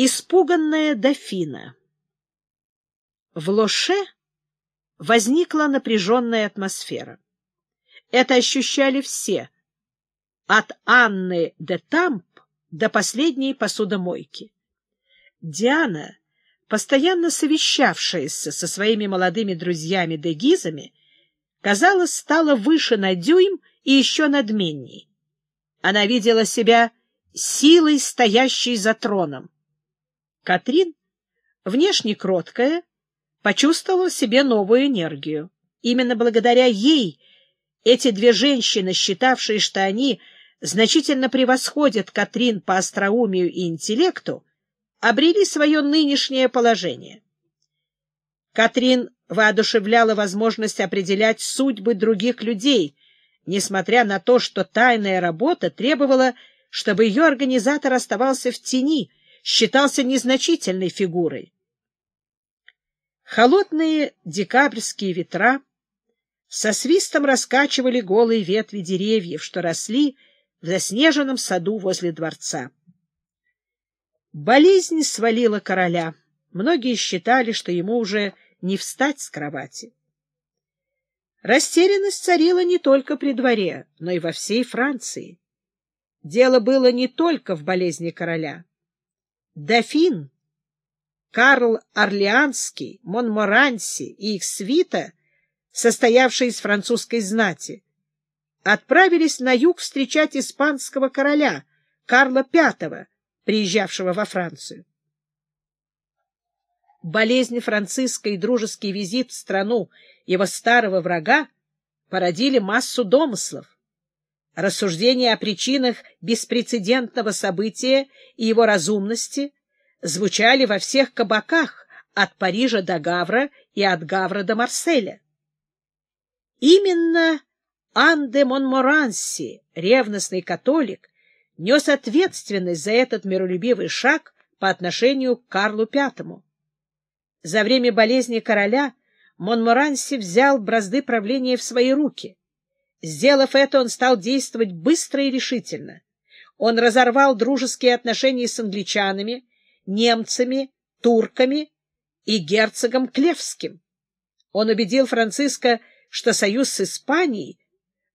Испуганная дофина В Лоше возникла напряженная атмосфера. Это ощущали все, от Анны де Тамп до последней посудомойки. Диана, постоянно совещавшаяся со своими молодыми друзьями-дегизами, казалось, стала выше на дюйм и еще надменней. Она видела себя силой, стоящей за троном. Катрин, внешне кроткая, почувствовала в себе новую энергию. Именно благодаря ей эти две женщины, считавшие, что они значительно превосходят Катрин по остроумию и интеллекту, обрели свое нынешнее положение. Катрин воодушевляла возможность определять судьбы других людей, несмотря на то, что тайная работа требовала, чтобы ее организатор оставался в тени, считался незначительной фигурой. Холодные декабрьские ветра со свистом раскачивали голые ветви деревьев, что росли в заснеженном саду возле дворца. Болезнь свалила короля. Многие считали, что ему уже не встать с кровати. Растерянность царила не только при дворе, но и во всей Франции. Дело было не только в болезни короля. Дофин, Карл Орлеанский, Монморанси и их свита, состоявшие из французской знати, отправились на юг встречать испанского короля Карла V, приезжавшего во Францию. Болезнь Франциска и дружеский визит в страну его старого врага породили массу домыслов. Рассуждения о причинах беспрецедентного события и его разумности звучали во всех кабаках от Парижа до Гавра и от Гавра до Марселя. Именно Ан де Монморанси, ревностный католик, нес ответственность за этот миролюбивый шаг по отношению к Карлу V. За время болезни короля Монморанси взял бразды правления в свои руки. Сделав это, он стал действовать быстро и решительно. Он разорвал дружеские отношения с англичанами, немцами, турками и герцогом Клевским. Он убедил Франциска, что союз с Испанией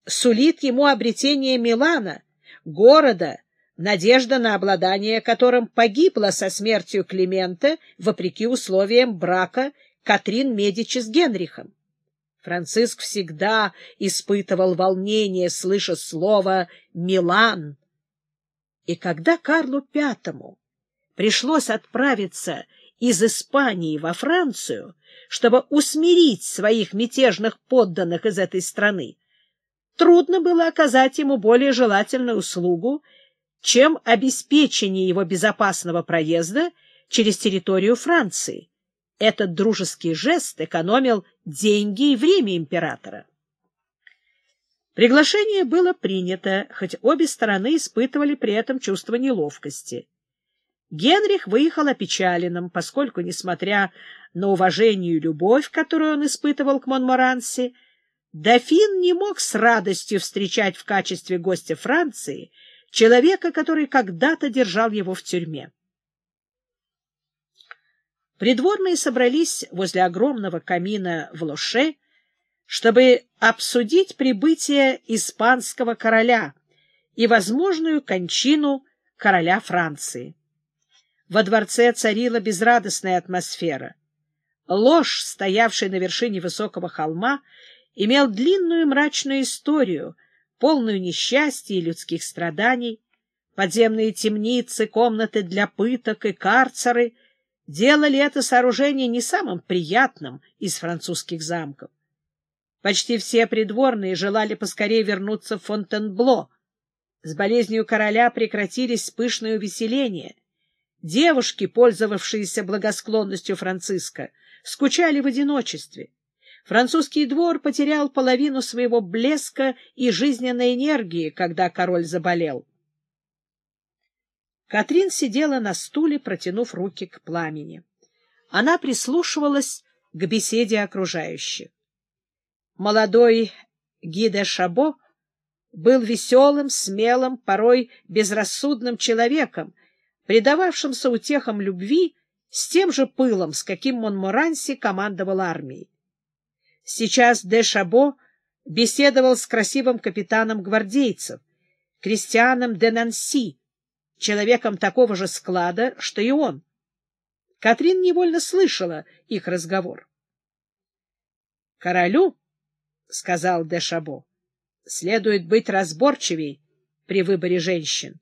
сулит ему обретение Милана, города, надежда на обладание которым погибла со смертью Климента вопреки условиям брака Катрин Медичи с Генрихом. Франциск всегда испытывал волнение, слыша слово «Милан». И когда Карлу Пятому пришлось отправиться из Испании во Францию, чтобы усмирить своих мятежных подданных из этой страны, трудно было оказать ему более желательную услугу, чем обеспечение его безопасного проезда через территорию Франции. Этот дружеский жест экономил деньги и время императора. Приглашение было принято, хоть обе стороны испытывали при этом чувство неловкости. Генрих выехал опечаленным, поскольку, несмотря на уважение и любовь, которую он испытывал к Монморанси, дофин не мог с радостью встречать в качестве гостя Франции человека, который когда-то держал его в тюрьме. Придворные собрались возле огромного камина в Лоше, чтобы обсудить прибытие испанского короля и возможную кончину короля Франции. Во дворце царила безрадостная атмосфера. Ложь, стоявший на вершине высокого холма, имел длинную мрачную историю, полную несчастья и людских страданий, подземные темницы, комнаты для пыток и карцеры — делали это сооружение не самым приятным из французских замков. Почти все придворные желали поскорее вернуться в Фонтенбло. С болезнью короля прекратились пышные увеселения. Девушки, пользовавшиеся благосклонностью Франциска, скучали в одиночестве. Французский двор потерял половину своего блеска и жизненной энергии, когда король заболел. Катрин сидела на стуле, протянув руки к пламени. Она прислушивалась к беседе окружающих. Молодой Гиде Шабо был веселым, смелым, порой безрассудным человеком, предававшимся утехам любви с тем же пылом, с каким Монморанси командовал армией. Сейчас де Шабо беседовал с красивым капитаном гвардейцев, Кристианом де Нанси, человеком такого же склада, что и он. Катрин невольно слышала их разговор. — Королю, — сказал де Шабо, — следует быть разборчивей при выборе женщин.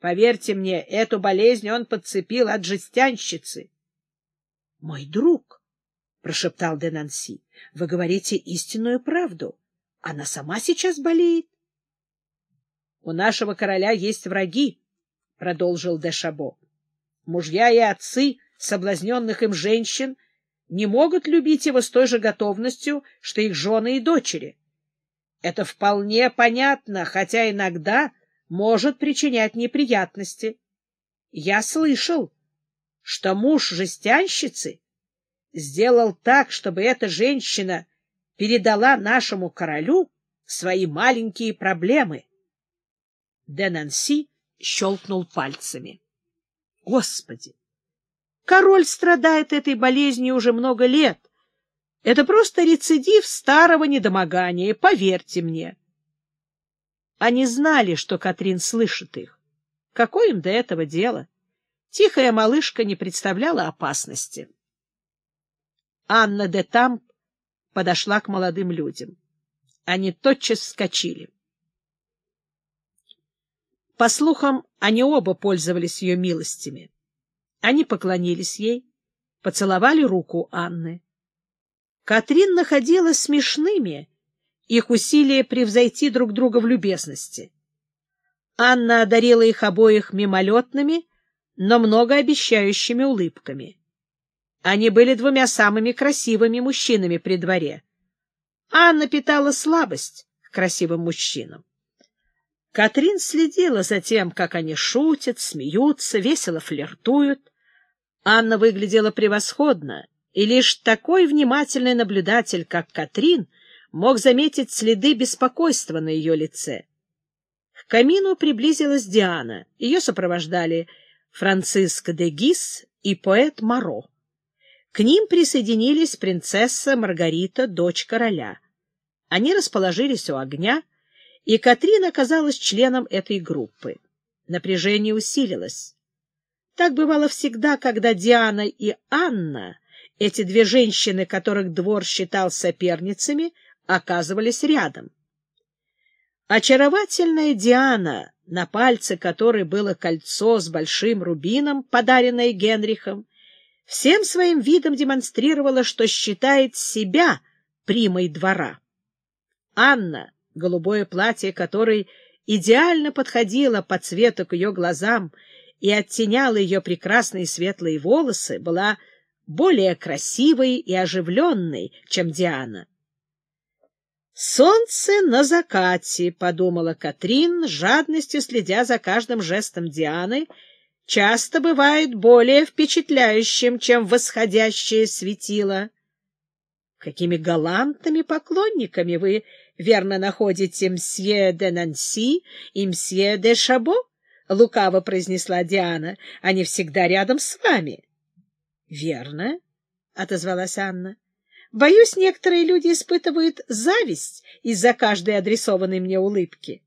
Поверьте мне, эту болезнь он подцепил от жестянщицы. — Мой друг, — прошептал де Нанси, — вы говорите истинную правду. Она сама сейчас болеет. — У нашего короля есть враги, — продолжил де Шабо. Мужья и отцы соблазненных им женщин не могут любить его с той же готовностью, что их жены и дочери. Это вполне понятно, хотя иногда может причинять неприятности. Я слышал, что муж жестянщицы сделал так, чтобы эта женщина передала нашему королю свои маленькие проблемы. Денанси щелкнул пальцами. Господи! Король страдает этой болезнью уже много лет. Это просто рецидив старого недомогания, поверьте мне. Они знали, что Катрин слышит их. Какое им до этого дело? Тихая малышка не представляла опасности. Анна де Тамп подошла к молодым людям. Они тотчас вскочили. По слухам, они оба пользовались ее милостями. Они поклонились ей, поцеловали руку Анны. Катрин находила смешными их усилия превзойти друг друга в любезности. Анна одарила их обоих мимолетными, но многообещающими улыбками. Они были двумя самыми красивыми мужчинами при дворе. Анна питала слабость к красивым мужчинам. Катрин следила за тем, как они шутят, смеются, весело флиртуют. Анна выглядела превосходно, и лишь такой внимательный наблюдатель, как Катрин, мог заметить следы беспокойства на ее лице. К камину приблизилась Диана. Ее сопровождали Франциско де Гис и поэт Моро. К ним присоединились принцесса Маргарита, дочь короля. Они расположились у огня — и Катрин оказалась членом этой группы. Напряжение усилилось. Так бывало всегда, когда Диана и Анна, эти две женщины, которых двор считал соперницами, оказывались рядом. Очаровательная Диана, на пальце которой было кольцо с большим рубином, подаренное Генрихом, всем своим видом демонстрировала, что считает себя примой двора. Анна голубое платье которой идеально подходило по цвету к ее глазам и оттеняло ее прекрасные светлые волосы, была более красивой и оживленной, чем Диана. «Солнце на закате», — подумала Катрин, жадностью следя за каждым жестом Дианы, часто бывает более впечатляющим, чем восходящее светило. Какими галантными поклонниками вы верно находите мсье де Нанси и мсье де Шабо? — лукаво произнесла Диана. — Они всегда рядом с вами. — Верно, — отозвалась Анна. — Боюсь, некоторые люди испытывают зависть из-за каждой адресованной мне улыбки.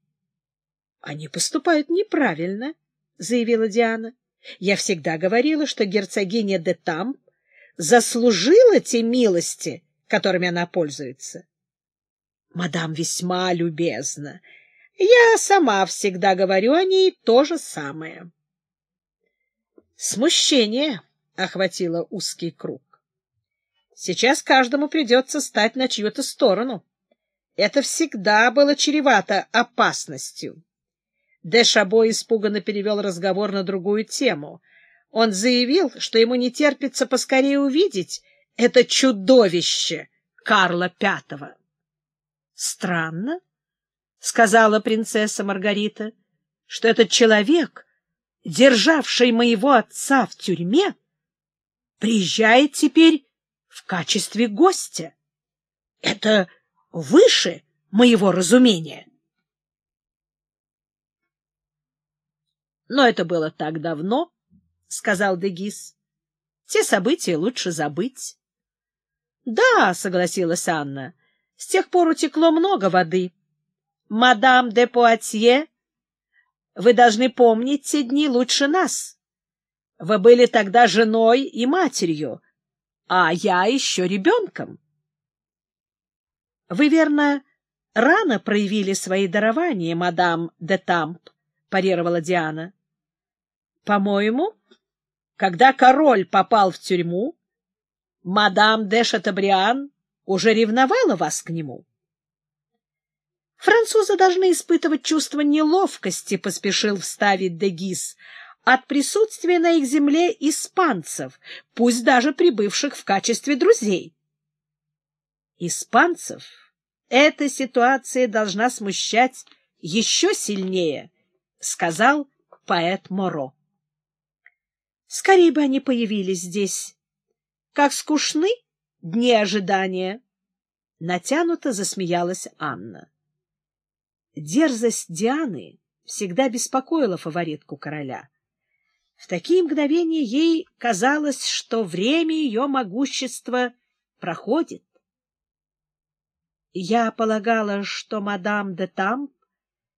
— Они поступают неправильно, — заявила Диана. — Я всегда говорила, что герцогиня де Тамп заслужила те милости, которыми она пользуется. Мадам весьма любезна. Я сама всегда говорю о ней то же самое. Смущение охватило узкий круг. Сейчас каждому придется стать на чью-то сторону. Это всегда было чревато опасностью. Де Шабо испуганно перевел разговор на другую тему. Он заявил, что ему не терпится поскорее увидеть это чудовище Карла Пятого. Странно, — сказала принцесса Маргарита, — что этот человек, державший моего отца в тюрьме, приезжает теперь в качестве гостя. Это выше моего разумения. Но это было так давно, — сказал Дегис. Те события лучше забыть. — Да, — согласилась Анна, — с тех пор утекло много воды. Мадам де Пуатье, вы должны помнить те дни лучше нас. Вы были тогда женой и матерью, а я еще ребенком. Вы, верно, рано проявили свои дарования, мадам де Тамп, — парировала Диана. — По-моему, когда король попал в тюрьму, мадам де Шатабриан уже ревновала вас к нему. Французы должны испытывать чувство неловкости, — поспешил вставить Дегис, — от присутствия на их земле испанцев, пусть даже прибывших в качестве друзей. Испанцев эта ситуация должна смущать еще сильнее, — сказал поэт Моро. Скорее бы они появились здесь. Как скучны дни ожидания! Натянуто засмеялась Анна. Дерзость Дианы всегда беспокоила фаворитку короля. В такие мгновения ей казалось, что время ее могущества проходит. Я полагала, что мадам де Тамп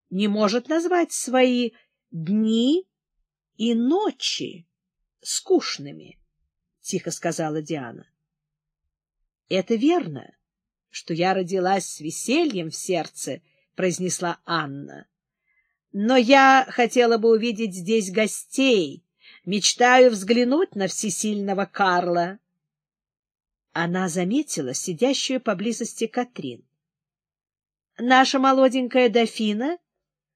не может назвать свои дни и ночи скучными, — тихо сказала Диана. — Это верно, что я родилась с весельем в сердце, —— произнесла Анна. «Но я хотела бы увидеть здесь гостей, мечтаю взглянуть на всесильного Карла». Она заметила сидящую поблизости Катрин. «Наша молоденькая дофина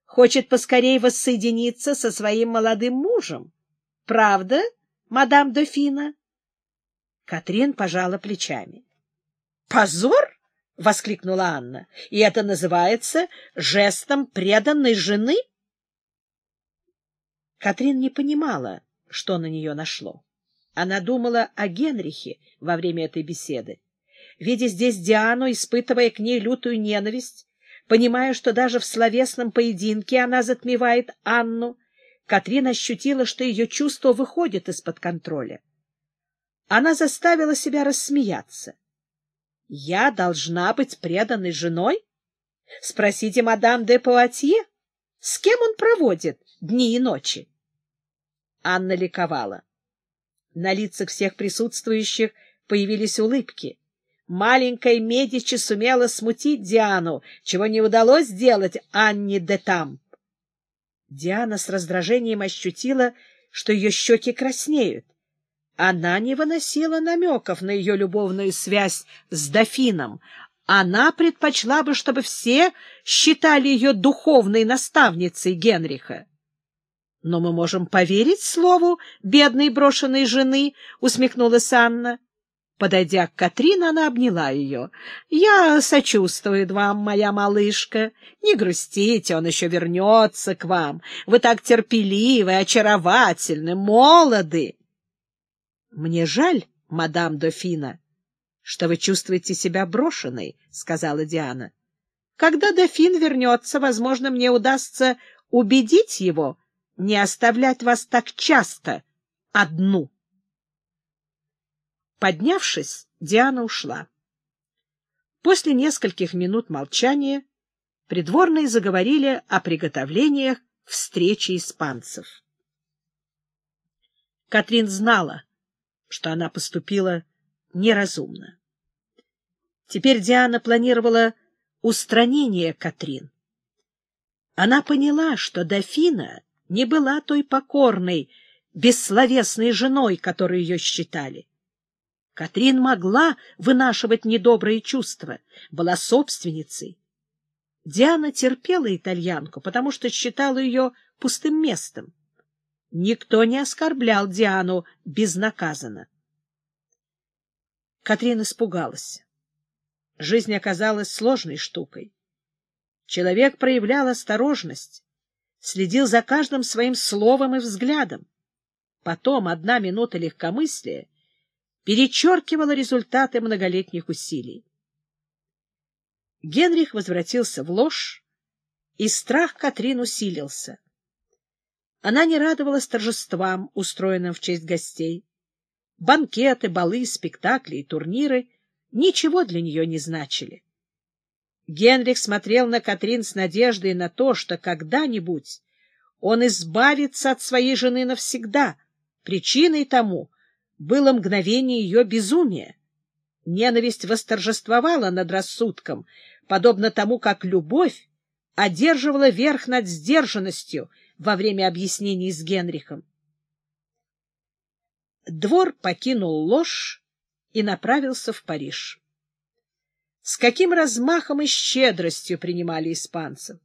хочет поскорей воссоединиться со своим молодым мужем. Правда, мадам дофина?» Катрин пожала плечами. «Позор!» — воскликнула Анна. — И это называется жестом преданной жены? Катрин не понимала, что на нее нашло. Она думала о Генрихе во время этой беседы. Видя здесь Диану, испытывая к ней лютую ненависть, понимая, что даже в словесном поединке она затмевает Анну, Катрин ощутила, что ее чувство выходит из-под контроля. Она заставила себя рассмеяться. Я должна быть преданной женой? Спросите мадам де Пуатье, с кем он проводит дни и ночи? Анна ликовала. На лицах всех присутствующих появились улыбки. Маленькая Медичи сумела смутить Диану, чего не удалось сделать Анне де Тамп. Диана с раздражением ощутила, что ее щеки краснеют. Она не выносила намеков на ее любовную связь с дофином. Она предпочла бы, чтобы все считали ее духовной наставницей Генриха. — Но мы можем поверить слову бедной брошенной жены, — усмехнулась Анна. Подойдя к Катрин, она обняла ее. — Я сочувствую вам, моя малышка. Не грустите, он еще вернется к вам. Вы так терпеливы, очаровательны, молоды. Мне жаль, мадам дофина, что вы чувствуете себя брошенной, — сказала Диана. Когда дофин вернется, возможно, мне удастся убедить его не оставлять вас так часто одну. Поднявшись, Диана ушла. После нескольких минут молчания придворные заговорили о приготовлениях встречи испанцев. Катрин знала, что она поступила неразумно. Теперь Диана планировала устранение Катрин. Она поняла, что дофина не была той покорной, бессловесной женой, которой ее считали. Катрин могла вынашивать недобрые чувства, была собственницей. Диана терпела итальянку, потому что считала ее пустым местом. Никто не оскорблял Диану безнаказанно. Катрин испугалась. Жизнь оказалась сложной штукой. Человек проявлял осторожность, следил за каждым своим словом и взглядом. Потом одна минута легкомыслия перечеркивала результаты многолетних усилий. Генрих возвратился в ложь, и страх Катрин усилился. Она не радовалась торжествам, устроенным в честь гостей. Банкеты, балы, спектакли и турниры ничего для нее не значили. Генрих смотрел на Катрин с надеждой на то, что когда-нибудь он избавится от своей жены навсегда. Причиной тому было мгновение ее безумия. Ненависть восторжествовала над рассудком, подобно тому, как любовь одерживала верх над сдержанностью во время объяснений с Генрихом. Двор покинул ложь и направился в Париж. С каким размахом и щедростью принимали испанцев!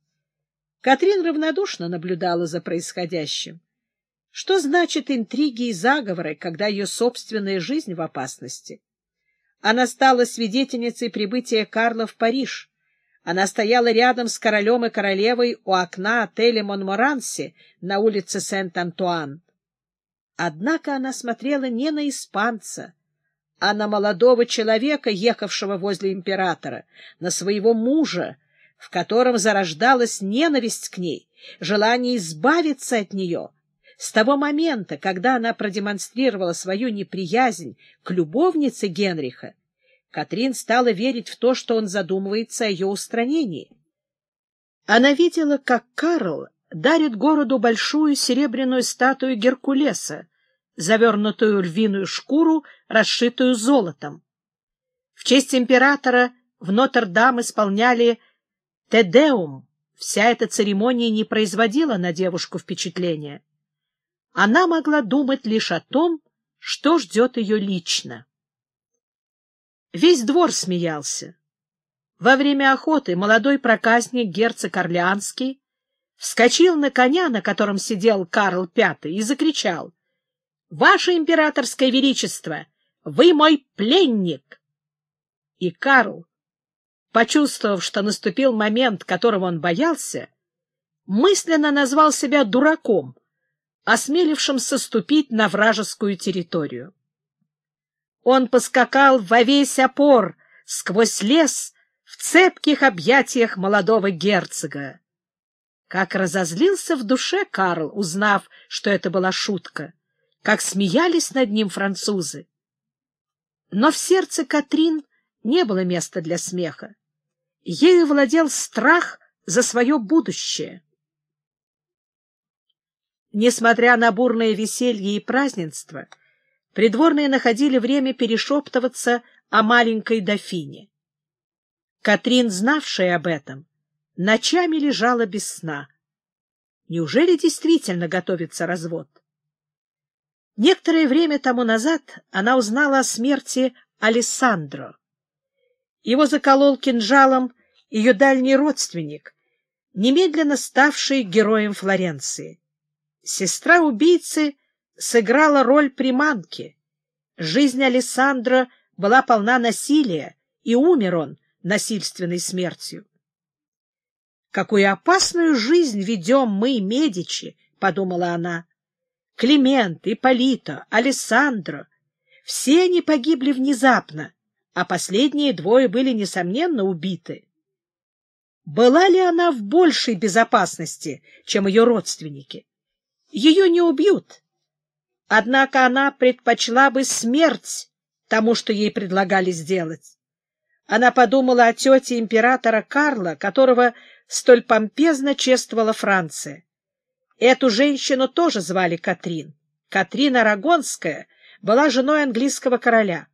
Катрин равнодушно наблюдала за происходящим. Что значит интриги и заговоры, когда ее собственная жизнь в опасности? Она стала свидетельницей прибытия Карла в Париж. Она стояла рядом с королем и королевой у окна отеля Монморанси на улице Сент-Антуан. Однако она смотрела не на испанца, а на молодого человека, ехавшего возле императора, на своего мужа, в котором зарождалась ненависть к ней, желание избавиться от нее. С того момента, когда она продемонстрировала свою неприязнь к любовнице Генриха, Катрин стала верить в то, что он задумывается о ее устранении. Она видела, как Карл дарит городу большую серебряную статую Геркулеса, завернутую в львиную шкуру, расшитую золотом. В честь императора в Нотр-Дам исполняли «Тедеум». Вся эта церемония не производила на девушку впечатления. Она могла думать лишь о том, что ждет ее лично. Весь двор смеялся. Во время охоты молодой проказник герцог Орлеанский вскочил на коня, на котором сидел Карл V, и закричал — Ваше императорское величество, вы мой пленник! И Карл, почувствовав, что наступил момент, которого он боялся, мысленно назвал себя дураком, осмелившимся ступить на вражескую территорию. Он поскакал во весь опор сквозь лес в цепких объятиях молодого герцога. Как разозлился в душе Карл, узнав, что это была шутка как смеялись над ним французы. Но в сердце Катрин не было места для смеха. Ею владел страх за свое будущее. Несмотря на бурное веселье и празднество, придворные находили время перешептываться о маленькой дофине. Катрин, знавшая об этом, ночами лежала без сна. Неужели действительно готовится развод? Некоторое время тому назад она узнала о смерти Алессандро. Его заколол кинжалом ее дальний родственник, немедленно ставший героем Флоренции. Сестра убийцы сыграла роль приманки. Жизнь Алессандро была полна насилия, и умер он насильственной смертью. «Какую опасную жизнь ведем мы, Медичи!» — подумала она. Климент, Ипполита, Алессандро — все они погибли внезапно, а последние двое были, несомненно, убиты. Была ли она в большей безопасности, чем ее родственники? Ее не убьют. Однако она предпочла бы смерть тому, что ей предлагали сделать. Она подумала о тете императора Карла, которого столь помпезно чествовала Франция. Эту женщину тоже звали Катрин. Катрин Арагонская была женой английского короля.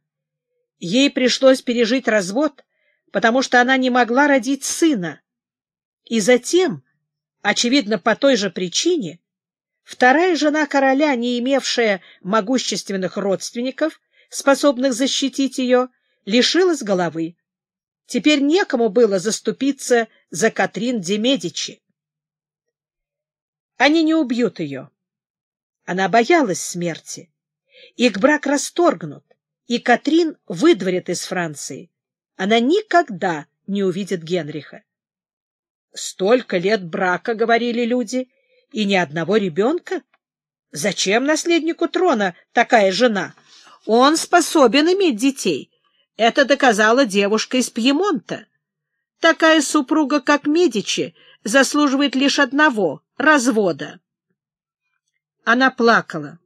Ей пришлось пережить развод, потому что она не могла родить сына. И затем, очевидно, по той же причине, вторая жена короля, не имевшая могущественных родственников, способных защитить ее, лишилась головы. Теперь некому было заступиться за Катрин де Медичи. Они не убьют ее. Она боялась смерти. Их брак расторгнут, и Катрин выдворят из Франции. Она никогда не увидит Генриха. Столько лет брака, говорили люди, и ни одного ребенка. Зачем наследнику трона такая жена? Он способен иметь детей. Это доказала девушка из Пьемонта. Такая супруга, как Медичи, заслуживает лишь одного — развода. Она плакала.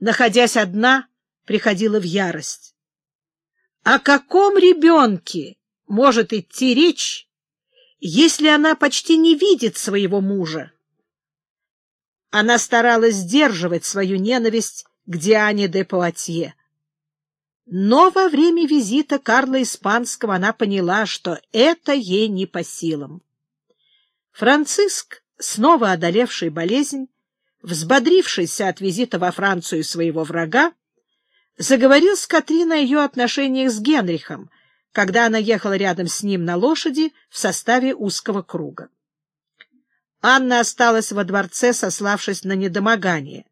Находясь одна, приходила в ярость. О каком ребенке может идти речь, если она почти не видит своего мужа? Она старалась сдерживать свою ненависть к Диане де Пуатье. Но во время визита Карла Испанского она поняла, что это ей не по силам. Франциск, снова одолевший болезнь, взбодрившийся от визита во Францию своего врага, заговорил с Катрин о ее отношениях с Генрихом, когда она ехала рядом с ним на лошади в составе узкого круга. Анна осталась во дворце, сославшись на недомогание.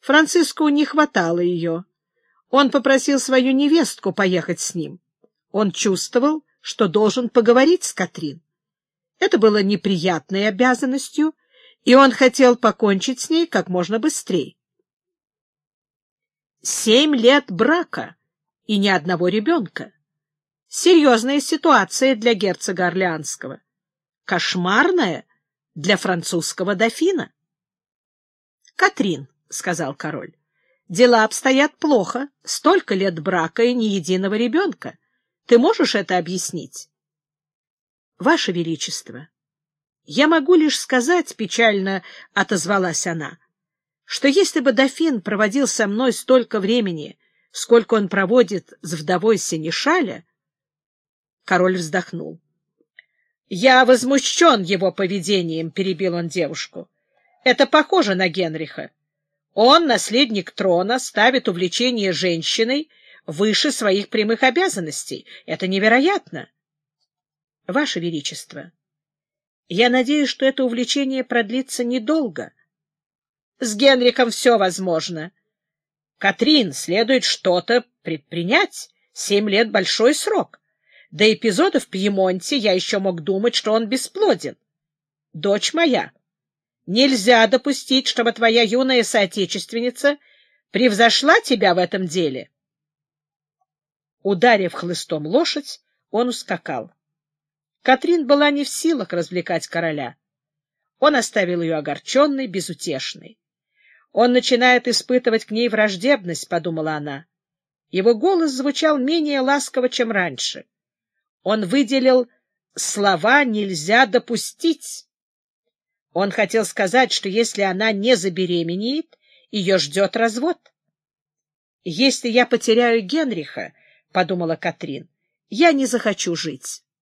Франциску не хватало ее. Он попросил свою невестку поехать с ним. Он чувствовал, что должен поговорить с Катрин. Это было неприятной обязанностью, и он хотел покончить с ней как можно быстрее. Семь лет брака и ни одного ребенка. Серьезная ситуация для герцога Орлеанского. Кошмарная для французского дофина. — Катрин, — сказал король, — дела обстоят плохо. Столько лет брака и ни единого ребенка. Ты можешь это объяснить? — Ваше Величество, я могу лишь сказать, — печально отозвалась она, — что если бы дофин проводил со мной столько времени, сколько он проводит с вдовой Сенешаля... Король вздохнул. — Я возмущен его поведением, — перебил он девушку. — Это похоже на Генриха. Он, наследник трона, ставит увлечение женщиной выше своих прямых обязанностей. Это невероятно. — Ваше Величество, я надеюсь, что это увлечение продлится недолго. С Генрихом все возможно. Катрин, следует что-то предпринять. Семь лет — большой срок. До эпизода в Пьемонте я еще мог думать, что он бесплоден. Дочь моя, нельзя допустить, чтобы твоя юная соотечественница превзошла тебя в этом деле. Ударив хлыстом лошадь, он ускакал. Катрин была не в силах развлекать короля. Он оставил ее огорченной, безутешной. Он начинает испытывать к ней враждебность, — подумала она. Его голос звучал менее ласково, чем раньше. Он выделил слова «нельзя допустить». Он хотел сказать, что если она не забеременеет, ее ждет развод. «Если я потеряю Генриха, — подумала Катрин, — я не захочу жить.